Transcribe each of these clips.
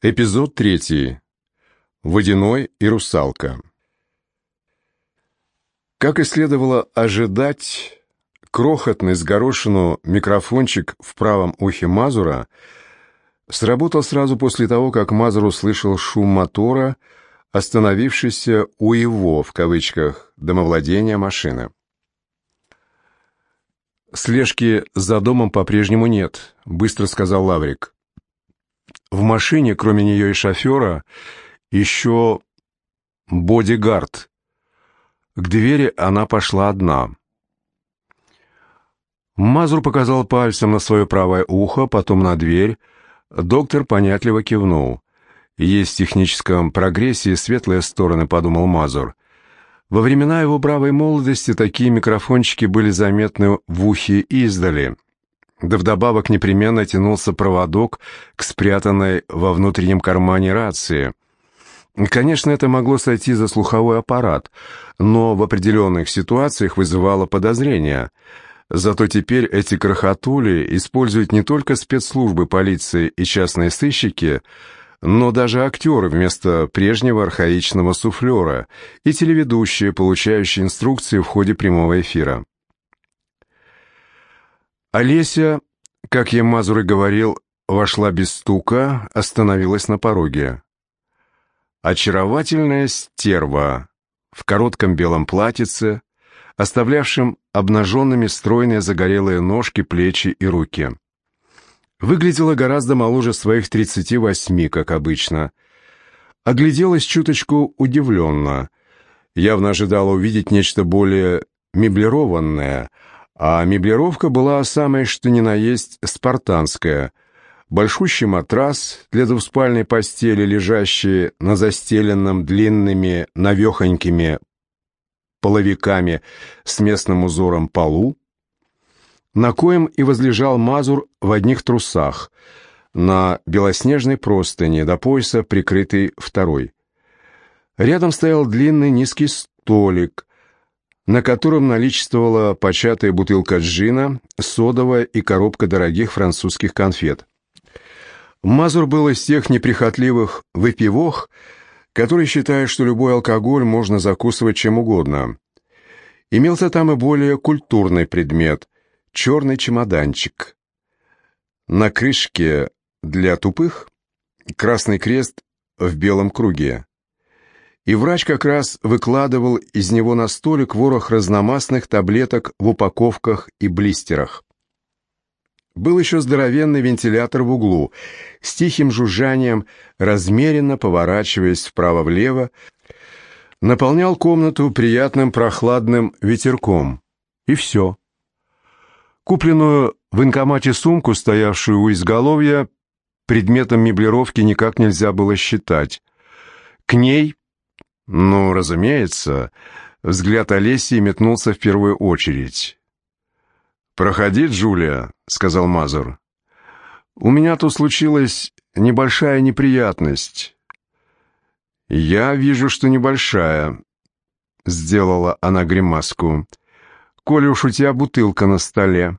Эпизод третий. Водяной и русалка. Как и следовало ожидать, крохотный с горошину микрофончик в правом ухе Мазура сработал сразу после того, как Мазур услышал шум мотора, остановившийся у его, в кавычках, домовладения машины. «Слежки за домом по-прежнему нет», — быстро сказал Лаврик. В машине, кроме нее и шофера, еще бодигард. К двери она пошла одна. Мазур показал пальцем на свое правое ухо, потом на дверь. Доктор понятливо кивнул. «Есть в техническом прогрессе светлые стороны», — подумал Мазур. Во времена его бравой молодости такие микрофончики были заметны в ухе издали — да вдобавок непременно тянулся проводок к спрятанной во внутреннем кармане рации. Конечно, это могло сойти за слуховой аппарат, но в определенных ситуациях вызывало подозрения. Зато теперь эти крохотули используют не только спецслужбы полиции и частные сыщики, но даже актеры вместо прежнего архаичного суфлера и телеведущие, получающие инструкции в ходе прямого эфира. Олеся, как я Мазур и говорил, вошла без стука, остановилась на пороге. Очаровательная стерва в коротком белом платьице, оставлявшем обнаженными стройные загорелые ножки, плечи и руки. Выглядела гораздо моложе своих 38, как обычно. Огляделась чуточку удивленно. Явно ожидала увидеть нечто более меблированное — а меблировка была самая что ни на есть спартанская. Большущий матрас для двуспальной постели, лежащий на застеленном длинными навехонькими половиками с местным узором полу, на коем и возлежал Мазур в одних трусах, на белоснежной простыне, до пояса прикрытый второй. Рядом стоял длинный низкий столик, на котором наличествовала початая бутылка джина, содовая и коробка дорогих французских конфет. Мазур был из тех неприхотливых выпивох, которые считают, что любой алкоголь можно закусывать чем угодно. Имелся там и более культурный предмет — черный чемоданчик. На крышке для тупых — красный крест в белом круге и врач как раз выкладывал из него на столик ворох разномастных таблеток в упаковках и блистерах. Был еще здоровенный вентилятор в углу, с тихим жужжанием, размеренно поворачиваясь вправо-влево, наполнял комнату приятным прохладным ветерком. И все. Купленную в инкомате сумку, стоявшую у изголовья, предметом меблировки никак нельзя было считать. К ней ну, разумеется, взгляд Олеси метнулся в первую очередь. «Проходи, Джулия», — сказал Мазур. «У меня тут случилась небольшая неприятность». «Я вижу, что небольшая», — сделала она гримаску. «Коля уж у тебя бутылка на столе».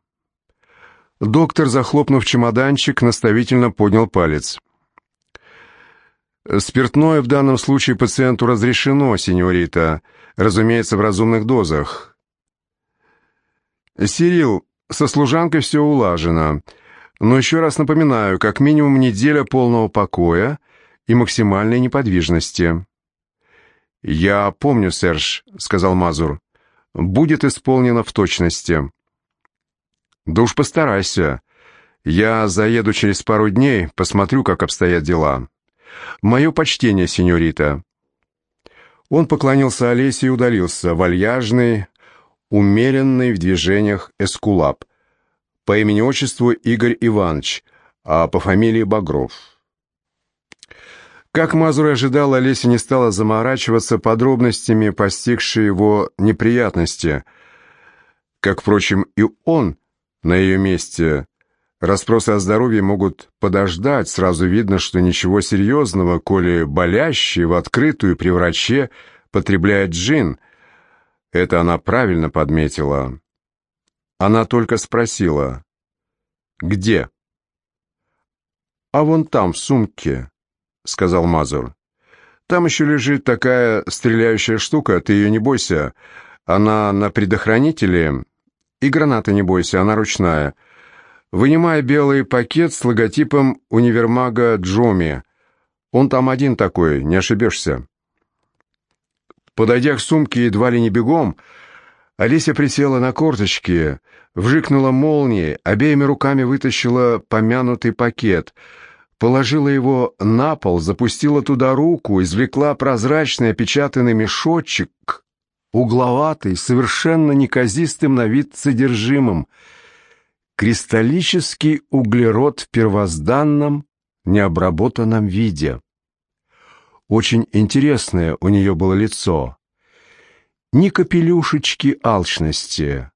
Доктор, захлопнув чемоданчик, наставительно поднял палец. Спиртное в данном случае пациенту разрешено, сеньорита, разумеется, в разумных дозах. Сирил, со служанкой все улажено, но еще раз напоминаю, как минимум неделя полного покоя и максимальной неподвижности. «Я помню, Серж», — сказал Мазур, — «будет исполнено в точности». «Да уж постарайся. Я заеду через пару дней, посмотрю, как обстоят дела». «Мое почтение, сеньорита». Он поклонился Олесе и удалился, вальяжный, умеренный в движениях эскулап. По имени-отчеству Игорь Иванович, а по фамилии Багров. Как Мазур ожидал, Олеся не стала заморачиваться подробностями постигшей его неприятности, как, впрочем, и он на ее месте Распросы о здоровье могут подождать, сразу видно, что ничего серьезного, коли болящий в открытую при враче потребляет джин. Это она правильно подметила. Она только спросила, «Где?» «А вон там, в сумке». — сказал Мазур. «Там еще лежит такая стреляющая штука, ты ее не бойся. Она на предохранителе. И граната не бойся, она ручная. Вынимай белый пакет с логотипом универмага Джоми. Он там один такой, не ошибешься». Подойдя к сумке едва ли не бегом, Олеся присела на корточки, вжикнула молнией, обеими руками вытащила помянутый пакет, положила его на пол, запустила туда руку, извлекла прозрачный опечатанный мешочек, угловатый, совершенно неказистым на вид содержимым. Кристаллический углерод в первозданном, необработанном виде. Очень интересное у нее было лицо. Ни капелюшечки алчности.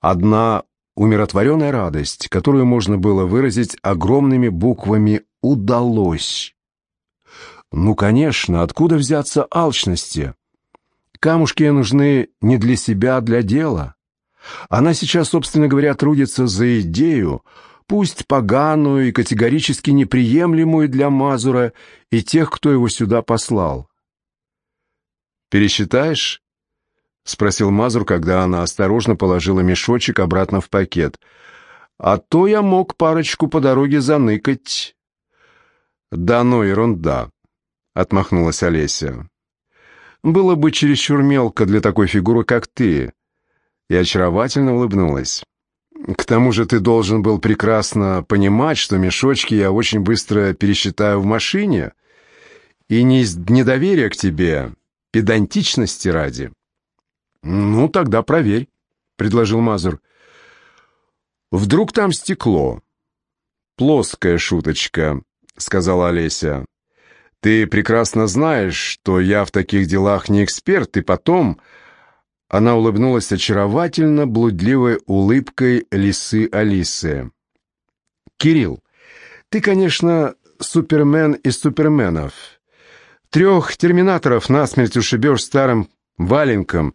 Одна умиротворенная радость, которую можно было выразить огромными буквами «удалось». Ну, конечно, откуда взяться алчности? Камушки нужны не для себя, а для дела. Она сейчас, собственно говоря, трудится за идею, пусть поганую и категорически неприемлемую для Мазура и тех, кто его сюда послал. «Пересчитаешь?» — спросил Мазур, когда она осторожно положила мешочек обратно в пакет. «А то я мог парочку по дороге заныкать». «Да ну, ерунда», — отмахнулась Олеся. «Было бы чересчур мелко для такой фигуры, как ты». И очаровательно улыбнулась. К тому же ты должен был прекрасно понимать, что мешочки я очень быстро пересчитаю в машине, и не из недоверия к тебе, педантичности ради. Ну, тогда проверь, предложил Мазур. Вдруг там стекло? Плоская шуточка, сказала Олеся. Ты прекрасно знаешь, что я в таких делах не эксперт, и потом она улыбнулась очаровательно блудливой улыбкой лисы Алисы. «Кирилл, ты, конечно, супермен из суперменов. Трех терминаторов насмерть ушибешь старым валенком,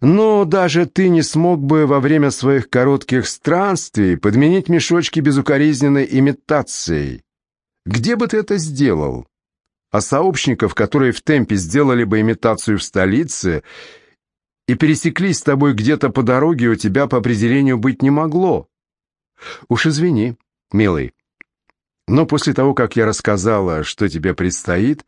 но даже ты не смог бы во время своих коротких странствий подменить мешочки безукоризненной имитацией. Где бы ты это сделал? А сообщников, которые в темпе сделали бы имитацию в столице – и пересеклись с тобой где-то по дороге, у тебя по определению быть не могло. Уж извини, милый, но после того, как я рассказала, что тебе предстоит,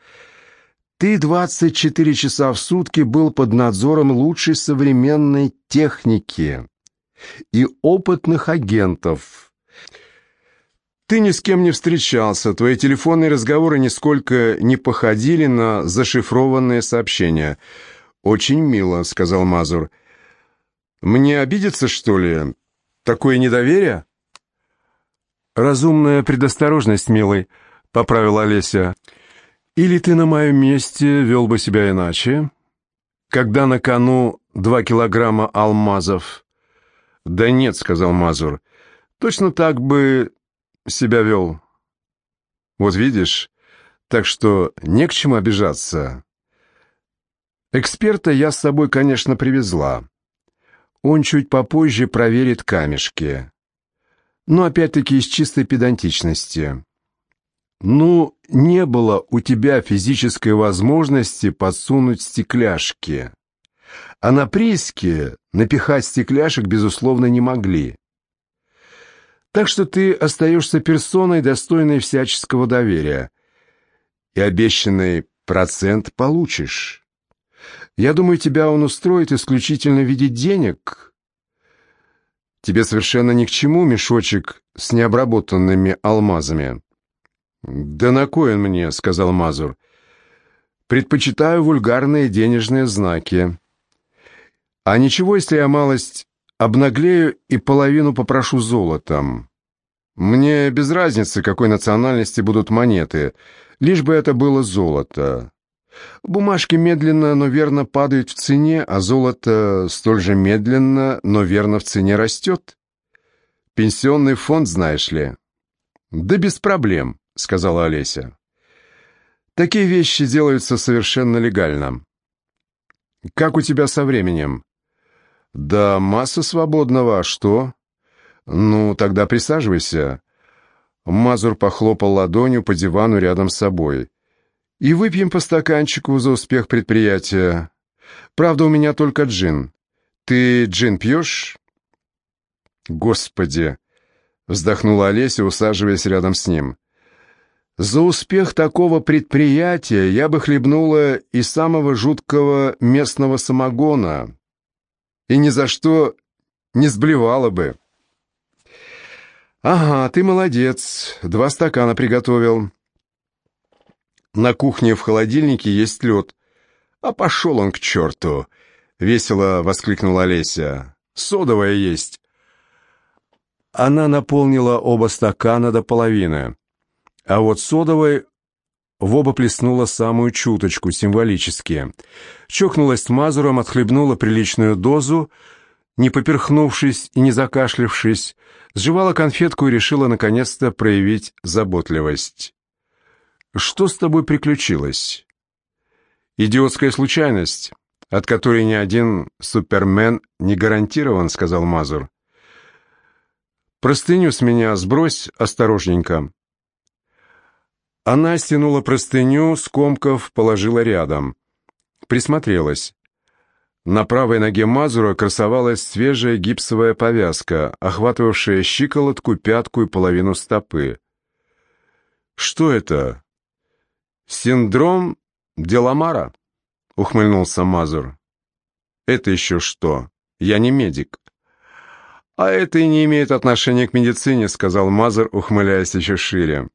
ты 24 часа в сутки был под надзором лучшей современной техники и опытных агентов. Ты ни с кем не встречался, твои телефонные разговоры нисколько не походили на зашифрованные сообщения – «Очень мило», — сказал Мазур. «Мне обидеться, что ли? Такое недоверие?» «Разумная предосторожность, милый», — поправила Олеся. «Или ты на моем месте вел бы себя иначе? Когда на кону два килограмма алмазов?» «Да нет», — сказал Мазур. «Точно так бы себя вел. Вот видишь, так что не к чему обижаться». Эксперта я с собой, конечно, привезла. Он чуть попозже проверит камешки. Но опять-таки из чистой педантичности. Ну, не было у тебя физической возможности подсунуть стекляшки. А на прииске напихать стекляшек, безусловно, не могли. Так что ты остаешься персоной, достойной всяческого доверия. И обещанный процент получишь. Я думаю, тебя он устроит исключительно в виде денег. Тебе совершенно ни к чему мешочек с необработанными алмазами. Да на кой он мне, сказал Мазур. Предпочитаю вульгарные денежные знаки. А ничего, если я малость обнаглею и половину попрошу золотом. Мне без разницы, какой национальности будут монеты, лишь бы это было золото. Бумажки медленно, но верно падают в цене, а золото столь же медленно, но верно в цене растет. Пенсионный фонд, знаешь ли. Да без проблем, сказала Олеся. Такие вещи делаются совершенно легально. Как у тебя со временем? Да масса свободного, а что? Ну, тогда присаживайся. Мазур похлопал ладонью по дивану рядом с собой. «И выпьем по стаканчику за успех предприятия. Правда, у меня только джин. Ты джин пьешь?» «Господи!» — вздохнула Олеся, усаживаясь рядом с ним. «За успех такого предприятия я бы хлебнула из самого жуткого местного самогона и ни за что не сблевала бы». «Ага, ты молодец, два стакана приготовил». На кухне в холодильнике есть лед. «А пошел он к черту!» — весело воскликнула Олеся. «Содовая есть». Она наполнила оба стакана до половины, а вот содовой в оба плеснула самую чуточку, символически. Чокнулась с Мазуром, отхлебнула приличную дозу, не поперхнувшись и не закашлившись, сживала конфетку и решила наконец-то проявить заботливость. «Что с тобой приключилось?» «Идиотская случайность, от которой ни один супермен не гарантирован», — сказал Мазур. «Простыню с меня сбрось осторожненько». Она стянула простыню, скомков положила рядом. Присмотрелась. На правой ноге Мазура красовалась свежая гипсовая повязка, охватывавшая щиколотку, пятку и половину стопы. «Что это?» «Синдром Деламара», — ухмыльнулся Мазур. «Это еще что? Я не медик». «А это и не имеет отношения к медицине», — сказал Мазур, ухмыляясь еще шире.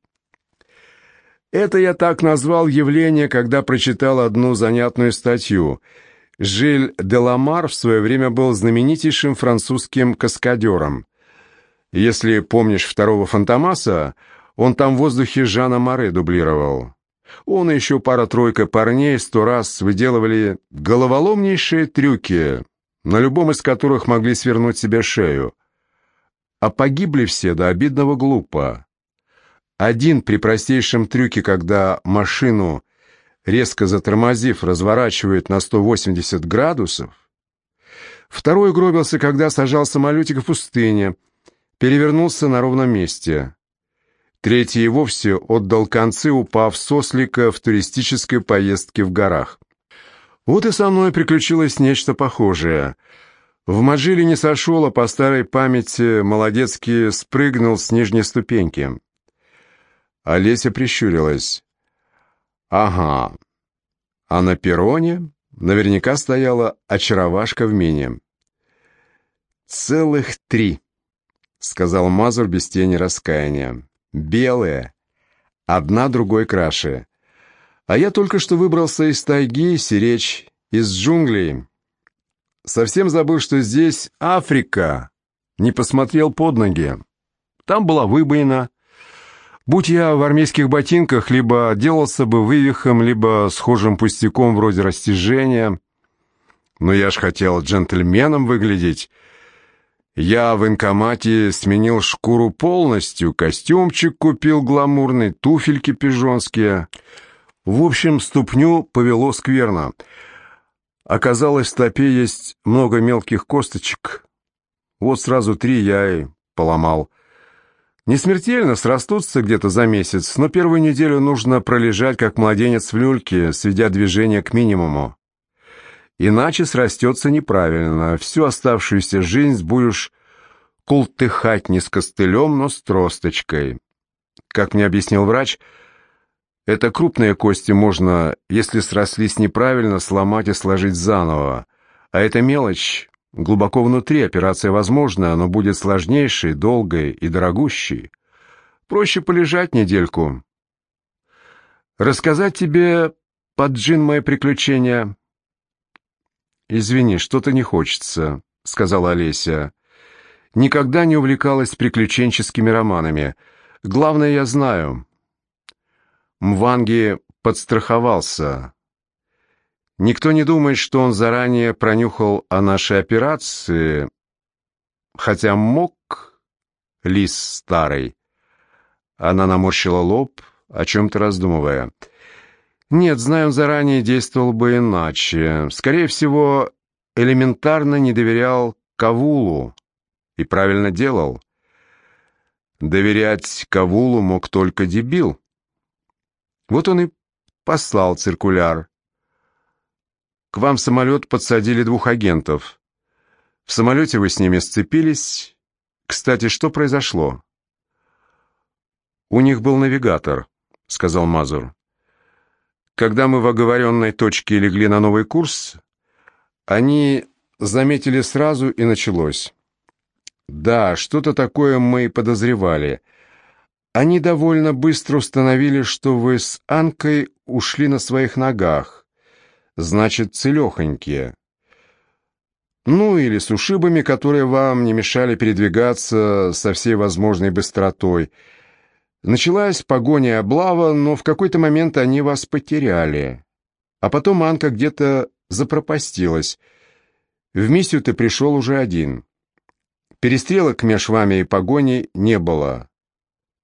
«Это я так назвал явление, когда прочитал одну занятную статью — Жиль Деламар в свое время был знаменитейшим французским каскадером. Если помнишь второго Фантомаса, он там в воздухе Жана Море дублировал. Он и еще пара-тройка парней сто раз выделывали головоломнейшие трюки, на любом из которых могли свернуть себе шею. А погибли все до обидного глупо. Один при простейшем трюке, когда машину резко затормозив, разворачивает на 180 градусов. Второй гробился, когда сажал самолетик в пустыне, перевернулся на ровном месте. Третий и вовсе отдал концы, упав с в туристической поездке в горах. Вот и со мной приключилось нечто похожее. В Маджиле не сошел, а по старой памяти молодецки спрыгнул с нижней ступеньки. Олеся прищурилась. Ага. А на перроне наверняка стояла очаровашка в мини. «Целых три», — сказал Мазур без тени раскаяния. «Белые. Одна другой краше. А я только что выбрался из тайги, сиречь, из джунглей. Совсем забыл, что здесь Африка. Не посмотрел под ноги. Там была выбоина, Будь я в армейских ботинках, либо отделался бы вывихом, либо схожим пустяком вроде растяжения. Но я ж хотел джентльменом выглядеть. Я в инкомате сменил шкуру полностью, костюмчик купил гламурный, туфельки пижонские. В общем, ступню повело скверно. Оказалось, в стопе есть много мелких косточек. Вот сразу три я и поломал. Не смертельно, срастутся где-то за месяц, но первую неделю нужно пролежать, как младенец в люльке, сведя движение к минимуму. Иначе срастется неправильно. Всю оставшуюся жизнь будешь култыхать не с костылем, но с тросточкой. Как мне объяснил врач, это крупные кости можно, если срослись неправильно, сломать и сложить заново. А это мелочь Глубоко внутри операция возможна, но будет сложнейшей, долгой и дорогущей. Проще полежать недельку. Рассказать тебе под джин мои приключения? Извини, что-то не хочется, сказала Олеся. Никогда не увлекалась приключенческими романами. Главное, я знаю. Мванги подстраховался. Никто не думает, что он заранее пронюхал о нашей операции, хотя мог лис старый. Она наморщила лоб, о чем-то раздумывая. Нет, знаю, он заранее действовал бы иначе. Скорее всего, элементарно не доверял Кавулу и правильно делал. Доверять Кавулу мог только дебил. Вот он и послал циркуляр. К вам в самолет подсадили двух агентов. В самолете вы с ними сцепились. Кстати, что произошло? У них был навигатор, сказал Мазур. Когда мы в оговоренной точке легли на новый курс, они заметили сразу и началось. Да, что-то такое мы и подозревали. Они довольно быстро установили, что вы с Анкой ушли на своих ногах. Значит, целехонькие. Ну, или с ушибами, которые вам не мешали передвигаться со всей возможной быстротой. Началась погоня и облава, но в какой-то момент они вас потеряли. А потом Анка где-то запропастилась. В миссию ты пришел уже один. Перестрелок меж вами и погоней не было.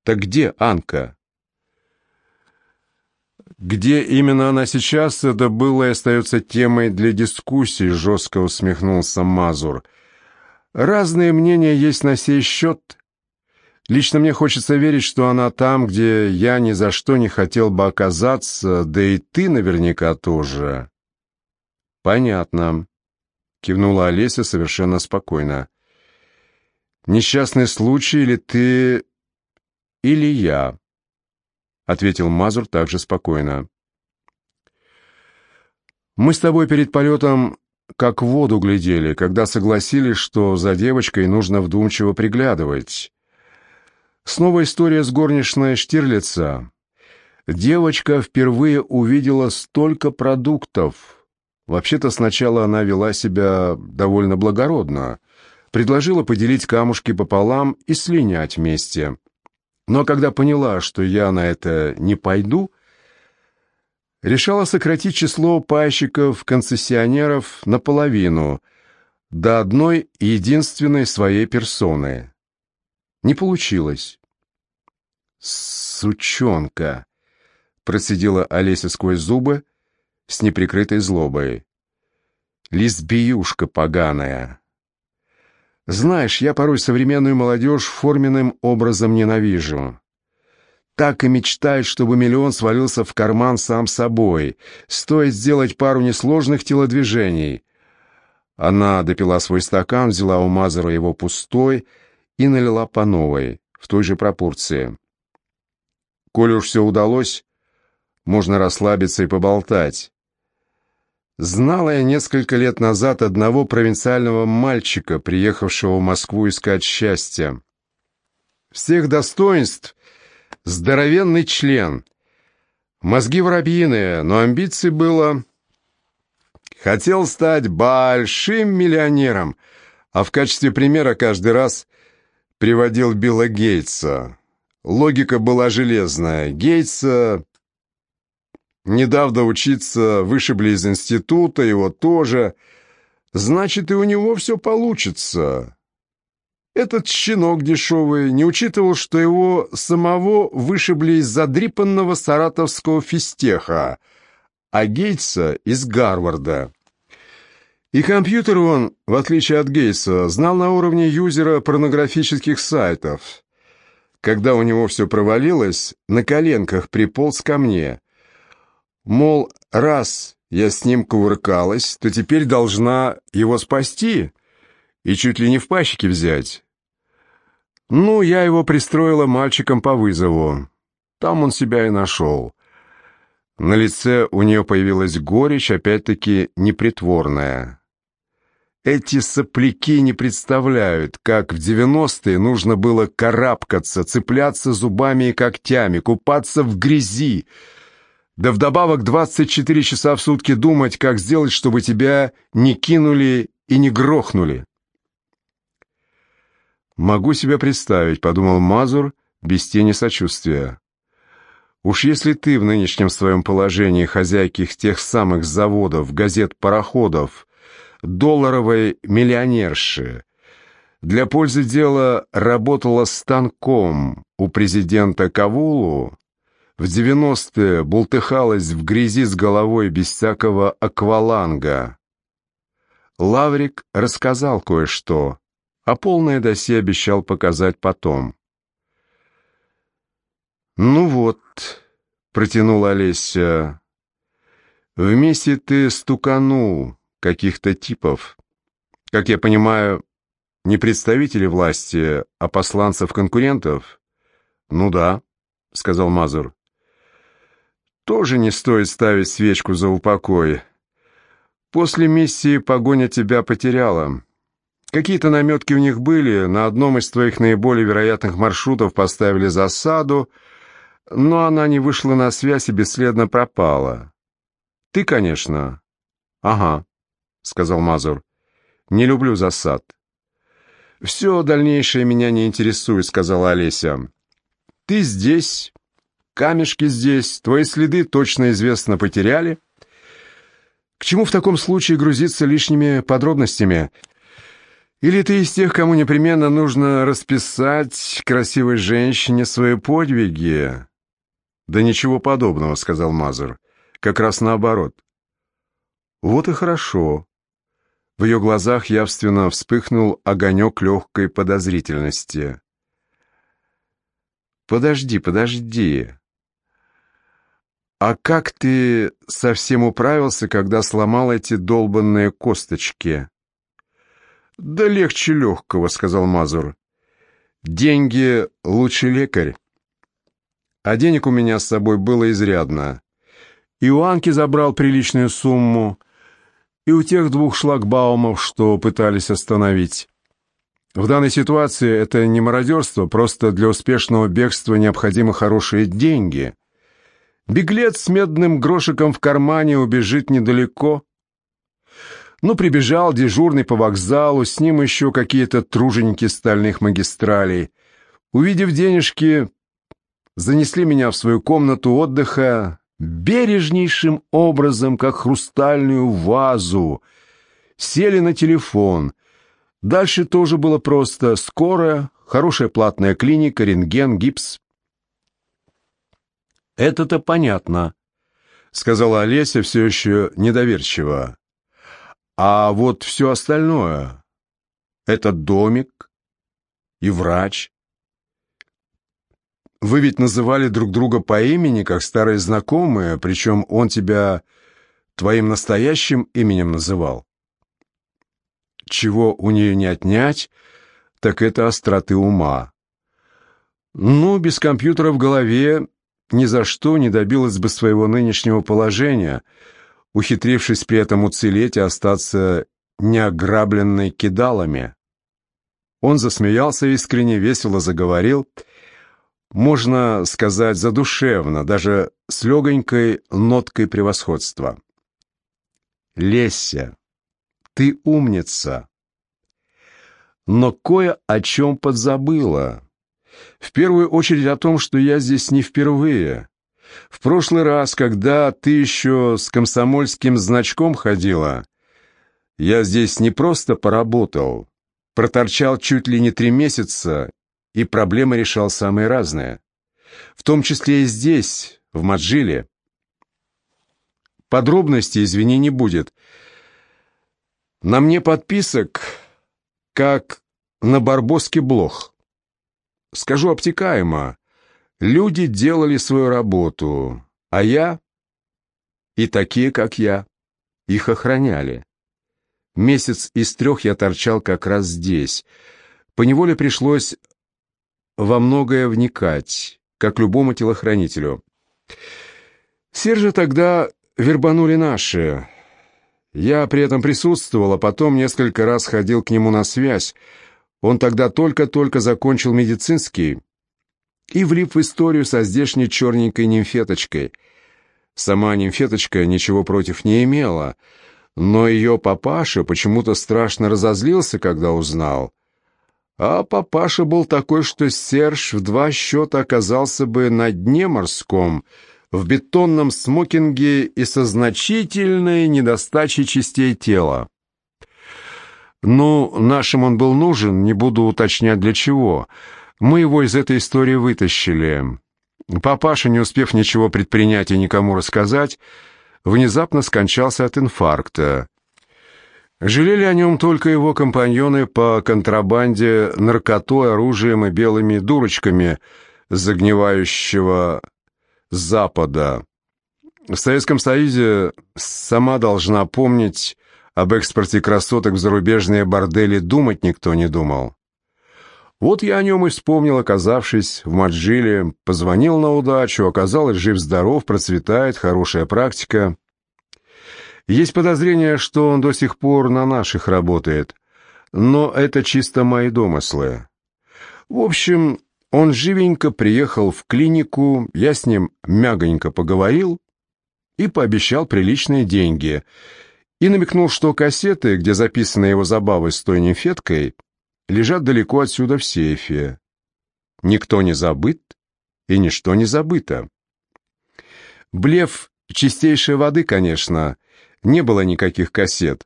Так где Анка? Где именно она сейчас, это было и остается темой для дискуссий, жестко усмехнулся Мазур. Разные мнения есть на сей счет. Лично мне хочется верить, что она там, где я ни за что не хотел бы оказаться, да и ты наверняка тоже. Понятно, кивнула Олеся совершенно спокойно. Несчастный случай или ты, или я, ответил Мазур также спокойно. Мы с тобой перед полетом как в воду глядели, когда согласились, что за девочкой нужно вдумчиво приглядывать. Снова история с горничной Штирлица. Девочка впервые увидела столько продуктов. Вообще-то сначала она вела себя довольно благородно — предложила поделить камушки пополам и слинять вместе. Но когда поняла, что я на это не пойду, решала сократить число пайщиков-концессионеров наполовину, до одной единственной своей персоны. Не получилось. «Сучонка!» — процедила Олеся сквозь зубы с неприкрытой злобой. «Лесбиюшка поганая!» Знаешь, я порой современную молодежь форменным образом ненавижу. Так и мечтает, чтобы миллион свалился в карман сам собой. Стоит сделать пару несложных телодвижений. Она допила свой стакан, взяла у Мазера его пустой и налила по новой, в той же пропорции. Коли уж все удалось, можно расслабиться и поболтать. Знала я несколько лет назад одного провинциального мальчика, приехавшего в Москву искать счастья. Всех достоинств здоровенный член. Мозги воробьиные, но амбиций было... Хотел стать большим миллионером, а в качестве примера каждый раз приводил Билла Гейтса. Логика была железная. Гейтса Недавно учиться вышибли из института, его тоже. Значит, и у него все получится. Этот щенок дешевый не учитывал, что его самого вышибли из задрипанного саратовского физтеха, а Гейтса — из Гарварда. И компьютер он, в отличие от Гейтса, знал на уровне юзера порнографических сайтов. Когда у него все провалилось, на коленках приполз ко мне — Мол, раз я с ним кувыркалась, то теперь должна его спасти и чуть ли не в пащики взять. Ну, я его пристроила мальчиком по вызову. Там он себя и нашел. На лице у нее появилась горечь, опять-таки непритворная. Эти сопляки не представляют, как в девяностые нужно было карабкаться, цепляться зубами и когтями, купаться в грязи, да вдобавок 24 часа в сутки думать, как сделать, чтобы тебя не кинули и не грохнули. «Могу себе представить», — подумал Мазур без тени сочувствия. «Уж если ты в нынешнем своем положении хозяйки тех самых заводов, газет, пароходов, долларовой миллионерши, для пользы дела работала станком у президента Кавулу, в девяностые бултыхалась в грязи с головой без всякого акваланга. Лаврик рассказал кое-что, а полное досье обещал показать потом. «Ну вот», — протянула Олеся, — «вместе ты стуканул каких-то типов. Как я понимаю, не представители власти, а посланцев-конкурентов?» «Ну да», — сказал Мазур. «Тоже не стоит ставить свечку за упокой. После миссии погоня тебя потеряла. Какие-то наметки у них были, на одном из твоих наиболее вероятных маршрутов поставили засаду, но она не вышла на связь и бесследно пропала. Ты, конечно. Ага, сказал Мазур. Не люблю засад. Все дальнейшее меня не интересует, сказала Олеся. Ты здесь, камешки здесь, твои следы точно известно потеряли. К чему в таком случае грузиться лишними подробностями? Или ты из тех, кому непременно нужно расписать красивой женщине свои подвиги? Да ничего подобного, сказал Мазур. Как раз наоборот. Вот и хорошо. В ее глазах явственно вспыхнул огонек легкой подозрительности. «Подожди, подожди. А как ты совсем управился, когда сломал эти долбанные косточки?» «Да легче легкого», — сказал Мазур. «Деньги — лучший лекарь. А денег у меня с собой было изрядно. И у Анки забрал приличную сумму, и у тех двух шлагбаумов, что пытались остановить. В данной ситуации это не мародерство, просто для успешного бегства необходимы хорошие деньги. Беглец с медным грошиком в кармане убежит недалеко, ну, прибежал дежурный по вокзалу, с ним еще какие-то труженики стальных магистралей. Увидев денежки, занесли меня в свою комнату отдыха бережнейшим образом, как хрустальную вазу. Сели на телефон. Дальше тоже было просто. Скорая, хорошая платная клиника, рентген, гипс. «Это-то понятно», — сказала Олеся все еще недоверчиво. А вот все остальное — этот домик и врач. Вы ведь называли друг друга по имени, как старые знакомые, причем он тебя твоим настоящим именем называл. Чего у нее не отнять, так это остроты ума. Ну, без компьютера в голове ни за что не добилась бы своего нынешнего положения — ухитрившись при этом уцелеть и остаться неограбленной кидалами. Он засмеялся искренне, весело заговорил, можно сказать, задушевно, даже с легонькой ноткой превосходства. «Леся, ты умница!» но кое о чем подзабыла. В первую очередь о том, что я здесь не впервые. В прошлый раз, когда ты еще с комсомольским значком ходила, я здесь не просто поработал, проторчал чуть ли не три месяца и проблемы решал самые разные. В том числе и здесь, в Маджиле. Подробностей, извини, не будет. На мне подписок, как на Барбоске блох. Скажу обтекаемо, Люди делали свою работу, а я и такие, как я, их охраняли. Месяц из трех я торчал как раз здесь. Поневоле пришлось во многое вникать, как любому телохранителю. Сержа тогда вербанули наши. Я при этом присутствовал, а потом несколько раз ходил к нему на связь. Он тогда только-только закончил медицинский, и влип в историю со здешней черненькой нимфеточкой. Сама нимфеточка ничего против не имела, но ее папаша почему-то страшно разозлился, когда узнал. А папаша был такой, что Серж в два счета оказался бы на дне морском, в бетонном смокинге и со значительной недостачей частей тела. Ну, нашим он был нужен, не буду уточнять для чего — мы его из этой истории вытащили. Папаша, не успев ничего предпринять и никому рассказать, внезапно скончался от инфаркта. Жалели о нем только его компаньоны по контрабанде наркотой, оружием и белыми дурочками, загнивающего Запада. В Советском Союзе сама должна помнить об экспорте красоток в зарубежные бордели думать никто не думал. Вот я о нем и вспомнил, оказавшись в Маджиле, позвонил на удачу, оказалось, жив-здоров, процветает, хорошая практика. Есть подозрение, что он до сих пор на наших работает, но это чисто мои домыслы. В общем, он живенько приехал в клинику, я с ним мягонько поговорил и пообещал приличные деньги, и намекнул, что кассеты, где записаны его забавы с той нимфеткой, лежат далеко отсюда в сейфе. Никто не забыт, и ничто не забыто. Блеф чистейшей воды, конечно, не было никаких кассет,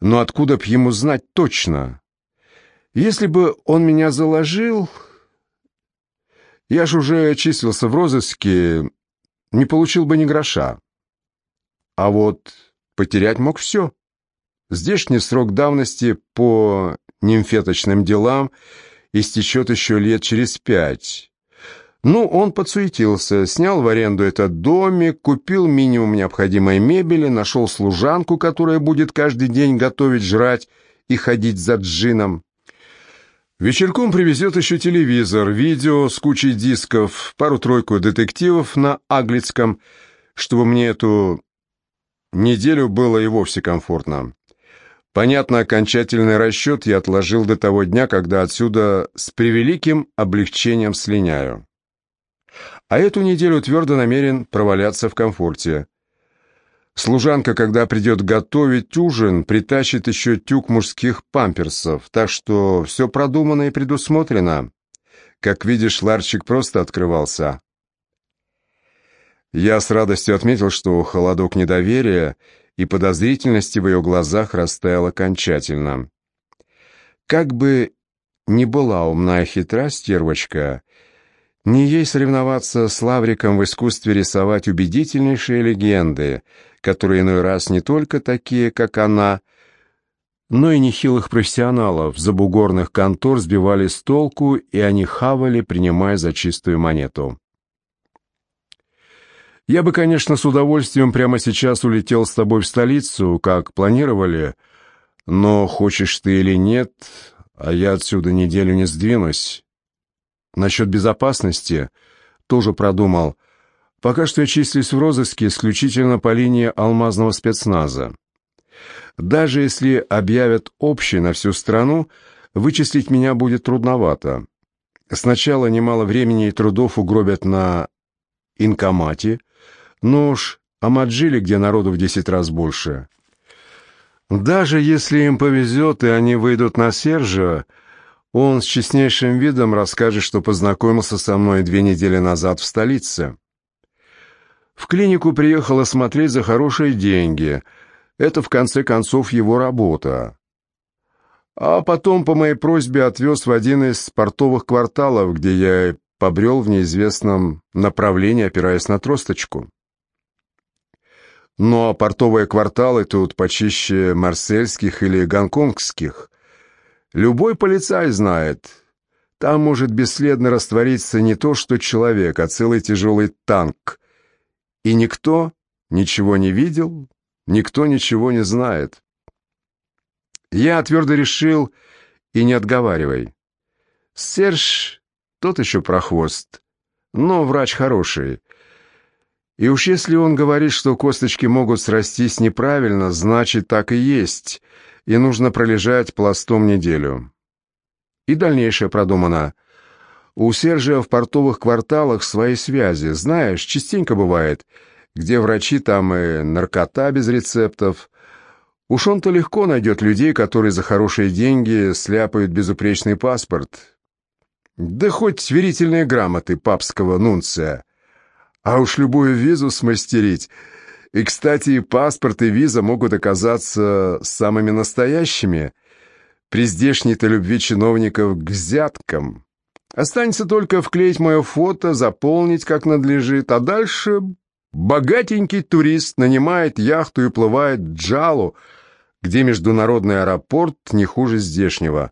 но откуда б ему знать точно? Если бы он меня заложил... Я ж уже числился в розыске, не получил бы ни гроша. А вот потерять мог все. Здешний срок давности по нимфеточным делам истечет еще лет через пять. Ну, он подсуетился, снял в аренду этот домик, купил минимум необходимой мебели, нашел служанку, которая будет каждый день готовить, жрать и ходить за джином. Вечерком привезет еще телевизор, видео с кучей дисков, пару-тройку детективов на Аглицком, чтобы мне эту неделю было и вовсе комфортно. Понятно, окончательный расчет я отложил до того дня, когда отсюда с превеликим облегчением слиняю. А эту неделю твердо намерен проваляться в комфорте. Служанка, когда придет готовить ужин, притащит еще тюк мужских памперсов, так что все продумано и предусмотрено. Как видишь, ларчик просто открывался. Я с радостью отметил, что холодок недоверия — и подозрительности в ее глазах растаял окончательно. Как бы ни была умна и хитра стервочка, не ей соревноваться с Лавриком в искусстве рисовать убедительнейшие легенды, которые иной раз не только такие, как она, но и нехилых профессионалов забугорных контор сбивали с толку, и они хавали, принимая за чистую монету. Я бы, конечно, с удовольствием прямо сейчас улетел с тобой в столицу, как планировали, но хочешь ты или нет, а я отсюда неделю не сдвинусь. Насчет безопасности тоже продумал. Пока что я числюсь в розыске исключительно по линии алмазного спецназа. Даже если объявят общий на всю страну, вычислить меня будет трудновато. Сначала немало времени и трудов угробят на инкомате, ну уж, а Маджили, где народу в десять раз больше. Даже если им повезет, и они выйдут на Сержа, он с честнейшим видом расскажет, что познакомился со мной две недели назад в столице. В клинику приехал смотреть за хорошие деньги. Это, в конце концов, его работа. А потом по моей просьбе отвез в один из портовых кварталов, где я побрел в неизвестном направлении, опираясь на тросточку. Но портовые кварталы тут почище марсельских или гонконгских. Любой полицай знает, там может бесследно раствориться не то что человек, а целый тяжелый танк. И никто ничего не видел, никто ничего не знает. Я твердо решил, и не отговаривай. Серж тот еще прохвост, но врач хороший. И уж если он говорит, что косточки могут срастись неправильно, значит, так и есть, и нужно пролежать пластом неделю. И дальнейшее продумано. У Сержия в портовых кварталах свои связи, знаешь, частенько бывает, где врачи, там и наркота без рецептов. Уж он-то легко найдет людей, которые за хорошие деньги сляпают безупречный паспорт. Да хоть сверительные грамоты папского нунция. А уж любую визу смастерить. И, кстати, и паспорт, и виза могут оказаться самыми настоящими. При здешней-то любви чиновников к взяткам. Останется только вклеить мое фото, заполнить как надлежит, а дальше богатенький турист нанимает яхту и плывает в Джалу, где международный аэропорт не хуже здешнего.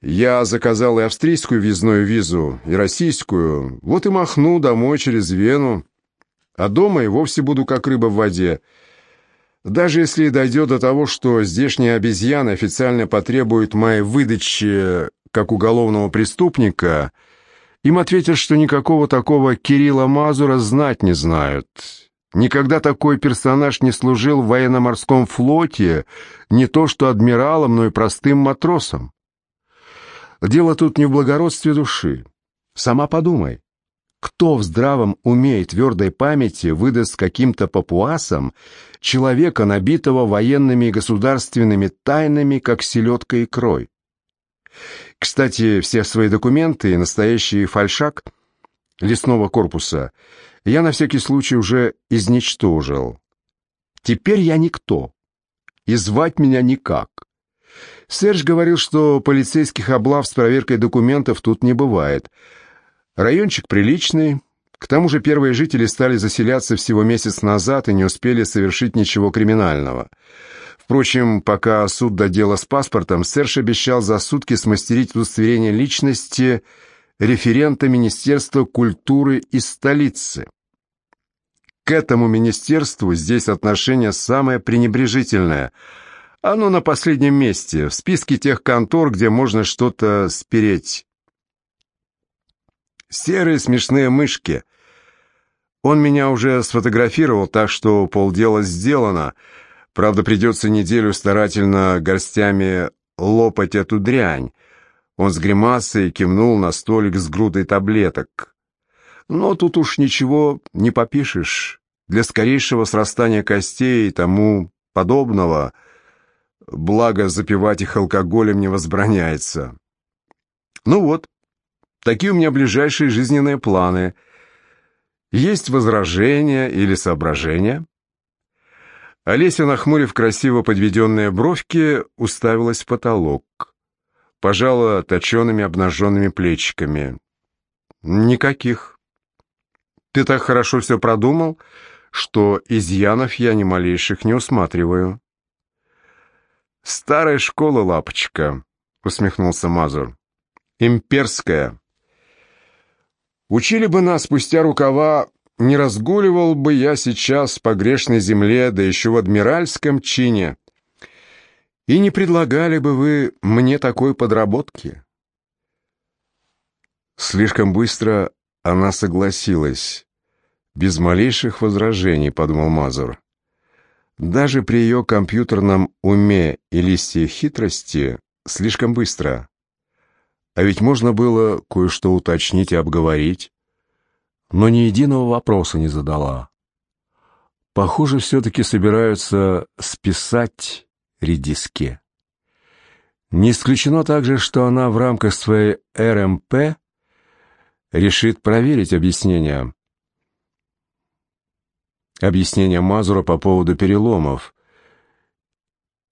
Я заказал и австрийскую въездную визу, и российскую. Вот и махну домой через Вену. А дома и вовсе буду как рыба в воде. Даже если дойдет до того, что здешняя обезьяна официально потребует моей выдачи как уголовного преступника, им ответят, что никакого такого Кирилла Мазура знать не знают. Никогда такой персонаж не служил в военно-морском флоте, не то что адмиралом, но и простым матросом. Дело тут не в благородстве души. Сама подумай, кто в здравом уме и твердой памяти выдаст каким-то папуасам человека, набитого военными и государственными тайнами, как селедка икрой? Кстати, все свои документы и настоящий фальшак лесного корпуса я на всякий случай уже изничтожил. Теперь я никто, и звать меня никак. Серж говорил, что полицейских облав с проверкой документов тут не бывает. Райончик приличный, к тому же первые жители стали заселяться всего месяц назад и не успели совершить ничего криминального. Впрочем, пока суд до дела с паспортом, Серж обещал за сутки смастерить удостоверение личности референта Министерства культуры из столицы. К этому министерству здесь отношение самое пренебрежительное – оно на последнем месте, в списке тех контор, где можно что-то спереть. Серые смешные мышки. Он меня уже сфотографировал, так что полдела сделано. Правда, придется неделю старательно горстями лопать эту дрянь. Он с гримасой кивнул на столик с грудой таблеток. Но тут уж ничего не попишешь. Для скорейшего срастания костей и тому подобного – благо запивать их алкоголем не возбраняется. Ну вот, такие у меня ближайшие жизненные планы. Есть возражения или соображения? Олеся, нахмурив красиво подведенные бровки, уставилась в потолок. Пожала точеными обнаженными плечиками. Никаких. Ты так хорошо все продумал, что изъянов я ни малейших не усматриваю. «Старая школа, лапочка», — усмехнулся Мазур. «Имперская. Учили бы нас спустя рукава, не разгуливал бы я сейчас по грешной земле, да еще в адмиральском чине. И не предлагали бы вы мне такой подработки». Слишком быстро она согласилась. Без малейших возражений, подумал Мазур. Даже при ее компьютерном уме и листе хитрости слишком быстро. А ведь можно было кое-что уточнить и обговорить. Но ни единого вопроса не задала. Похоже, все-таки собираются списать редиске. Не исключено также, что она в рамках своей РМП решит проверить объяснения объяснение Мазура по поводу переломов.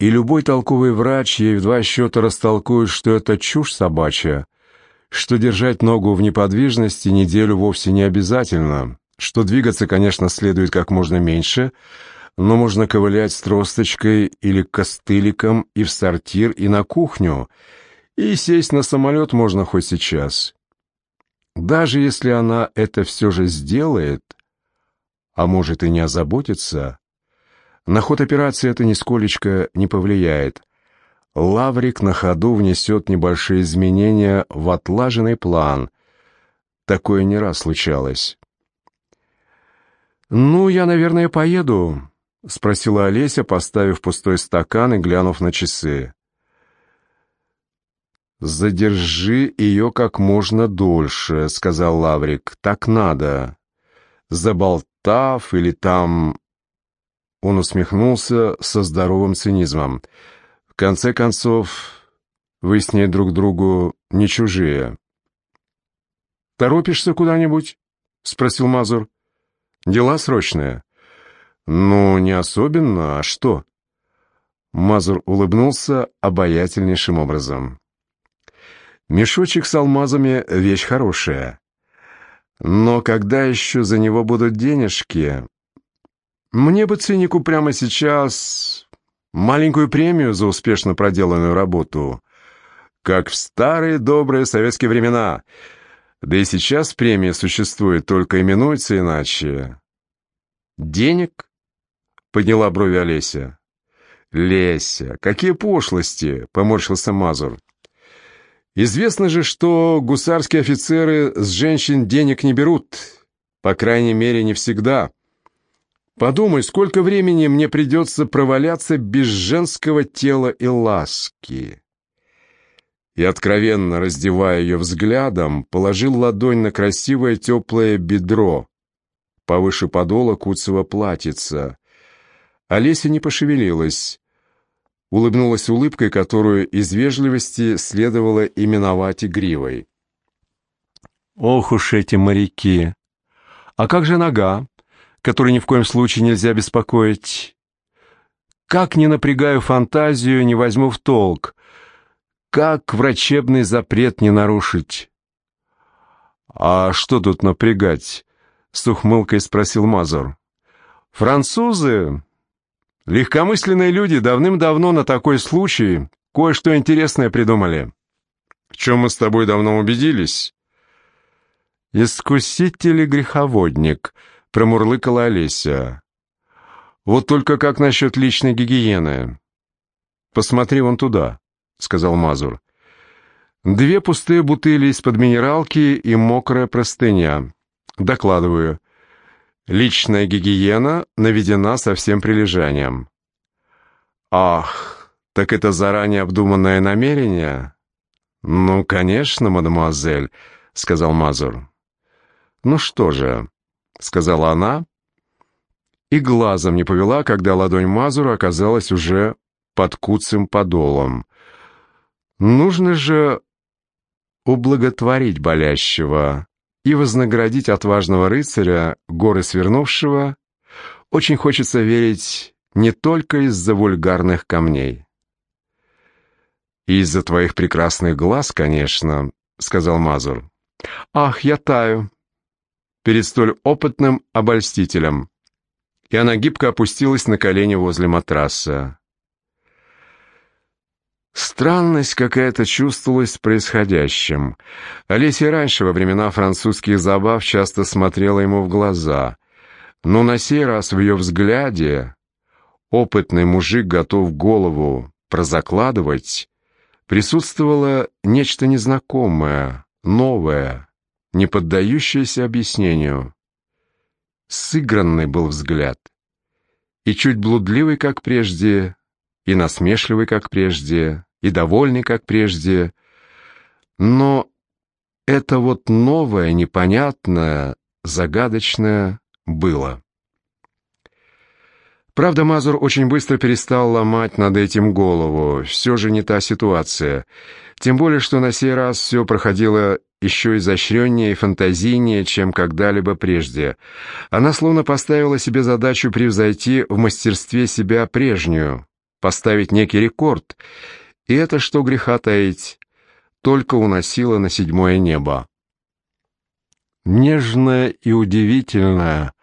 И любой толковый врач ей в два счета растолкует, что это чушь собачья, что держать ногу в неподвижности неделю вовсе не обязательно, что двигаться, конечно, следует как можно меньше, но можно ковылять с тросточкой или костыликом и в сортир, и на кухню, и сесть на самолет можно хоть сейчас. Даже если она это все же сделает, а может и не озаботиться, на ход операции это нисколечко не повлияет. Лаврик на ходу внесет небольшие изменения в отлаженный план. Такое не раз случалось. «Ну, я, наверное, поеду», — спросила Олеся, поставив пустой стакан и глянув на часы. «Задержи ее как можно дольше», — сказал Лаврик. «Так надо. Заболтать Тав или там...» Он усмехнулся со здоровым цинизмом. «В конце концов, вы с ней друг другу не чужие». «Торопишься куда-нибудь?» — спросил Мазур. «Дела срочные?» «Ну, не особенно. А что?» Мазур улыбнулся обаятельнейшим образом. «Мешочек с алмазами — вещь хорошая. Но когда еще за него будут денежки? Мне бы цинику прямо сейчас маленькую премию за успешно проделанную работу. как в старые добрые советские времена. Да и сейчас премия существует, только именуется иначе. «Денег?» — подняла брови Олеся. «Леся, какие пошлости!» — поморщился Мазур. «Известно же, что гусарские офицеры с женщин денег не берут, по крайней мере, не всегда. Подумай, сколько времени мне придется проваляться без женского тела и ласки». И, откровенно раздевая ее взглядом, положил ладонь на красивое теплое бедро, повыше подола куцего платьица. Олеся не пошевелилась улыбнулась улыбкой, которую из вежливости следовало именовать игривой. «Ох уж эти моряки! А как же нога, которой ни в коем случае нельзя беспокоить? Как не напрягаю фантазию, не возьму в толк? Как врачебный запрет не нарушить?» «А что тут напрягать?» — с ухмылкой спросил Мазур. «Французы Легкомысленные люди давным-давно на такой случай кое-что интересное придумали. В чем мы с тобой давно убедились? «Искуситель и греховодник», — промурлыкала Олеся. «Вот только как насчет личной гигиены?» «Посмотри вон туда», — сказал Мазур. «Две пустые бутыли из-под минералки и мокрая простыня. Докладываю. Личная гигиена наведена со всем прилежанием. Ах, так это заранее обдуманное намерение? Ну, конечно, мадемуазель, сказал Мазур. Ну что же, сказала она, и глазом не повела, когда ладонь Мазура оказалась уже под куцым подолом. Нужно же ублаготворить болящего и вознаградить отважного рыцаря, горы свернувшего, очень хочется верить не только из-за вульгарных камней. «Из-за твоих прекрасных глаз, конечно», — сказал Мазур. «Ах, я таю!» Перед столь опытным обольстителем. И она гибко опустилась на колени возле матраса. Странность какая-то чувствовалась в происходящем. Олеся раньше, во времена французских забав, часто смотрела ему в глаза. Но на сей раз в ее взгляде опытный мужик готов голову прозакладывать, присутствовало нечто незнакомое, новое, не поддающееся объяснению. Сыгранный был взгляд. И чуть блудливый, как прежде, и насмешливый, как прежде, и довольный, как прежде. Но это вот новое, непонятное, загадочное было. Правда, Мазур очень быстро перестал ломать над этим голову. Все же не та ситуация. Тем более, что на сей раз все проходило еще изощреннее и фантазийнее, чем когда-либо прежде. Она словно поставила себе задачу превзойти в мастерстве себя прежнюю, поставить некий рекорд, и это, что греха таить, только уносило на седьмое небо. Нежное и удивительное,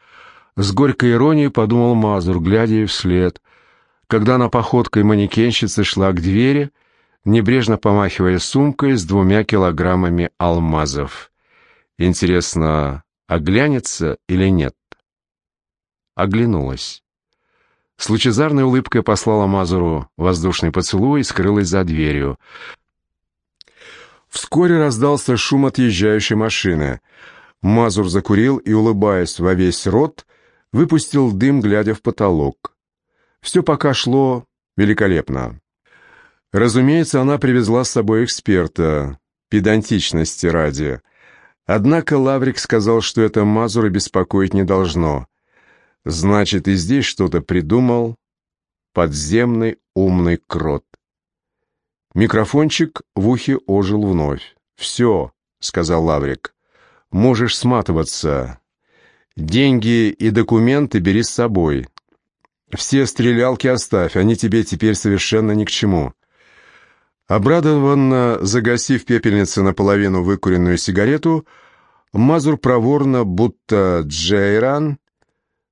с горькой иронией подумал Мазур, глядя ей вслед, когда она походкой манекенщицы шла к двери, небрежно помахивая сумкой с двумя килограммами алмазов. Интересно, оглянется или нет? Оглянулась. С лучезарной улыбкой послала Мазуру воздушный поцелуй и скрылась за дверью. Вскоре раздался шум отъезжающей машины. Мазур закурил и, улыбаясь во весь рот, выпустил дым, глядя в потолок. Все пока шло великолепно. Разумеется, она привезла с собой эксперта, педантичности ради. Однако Лаврик сказал, что это Мазура беспокоить не должно. Значит, и здесь что-то придумал подземный умный крот. Микрофончик в ухе ожил вновь. «Все», — сказал Лаврик, — «можешь сматываться. Деньги и документы бери с собой. Все стрелялки оставь, они тебе теперь совершенно ни к чему». Обрадованно загасив пепельницы наполовину выкуренную сигарету, Мазур проворно, будто Джейран,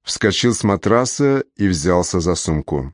вскочил с матраса и взялся за сумку.